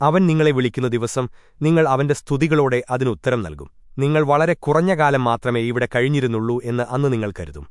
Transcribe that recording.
അവൻ നിങ്ങളെ വിളിക്കുന്ന ദിവസം നിങ്ങൾ അവന്റെ സ്തുതികളോടെ അതിനുത്തരം നൽകും. നിങ്ങൾ വളരെ കുറഞ്ഞ കാലം മാത്രമേ ഇവിടെ കഴിഞ്ഞിരുന്നുള്ളൂ എന്ന് അന്ന് നിങ്ങൾ കരുതും.